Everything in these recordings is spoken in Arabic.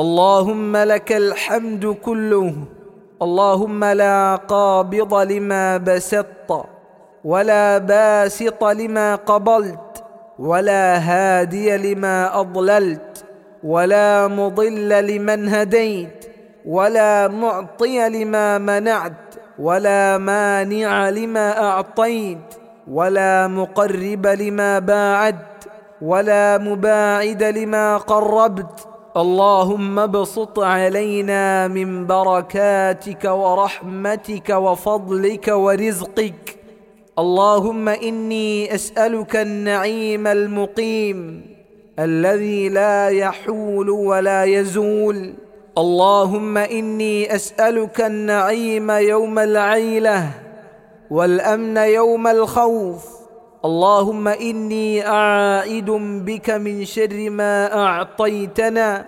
اللهم لك الحمد كله. اللهم لا قابض لما بسطت ولا باسط لما قبلت ولا هادي لما أضللت ولا مضل لمن هديت ولا معطي لما منعت ولا مانع لما أعطيت ولا مقرب لما باعدت ولا مباعد لما قربت اللهم ابسط علينا من بركاتك ورحمتك وفضلك ورزقك. اللهم إني أسألك النعيم المقيم الذي لا يحول ولا يزول. اللهم إني أسألك النعيم يوم العيلة والأمن يوم الخوف. اللهم إني أعائد بك من شر ما أعطيتنا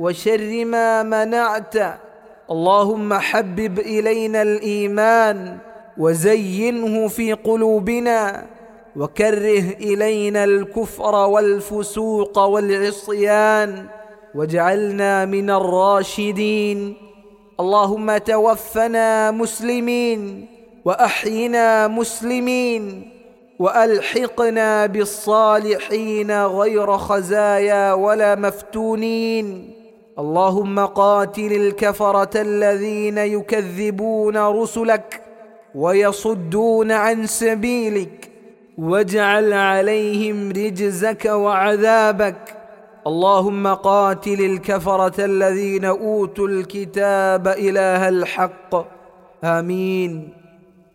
وشر ما منعت. اللهم حبب إلينا الإيمان وزينه في قلوبنا وكره إلينا الكفر والفسوق والعصيان واجعلنا من الراشدين. اللهم توفنا مسلمين وأحينا مسلمين وألحقنا بالصالحين غير خزايا ولا مفتونين. اللهم قاتل الكفرة الذين يكذبون رسلك ويصدون عن سبيلك واجعل عليهم رجزك وعذابك. اللهم قاتل الكفرة الذين أوتوا الكتاب إله الحق. آمين.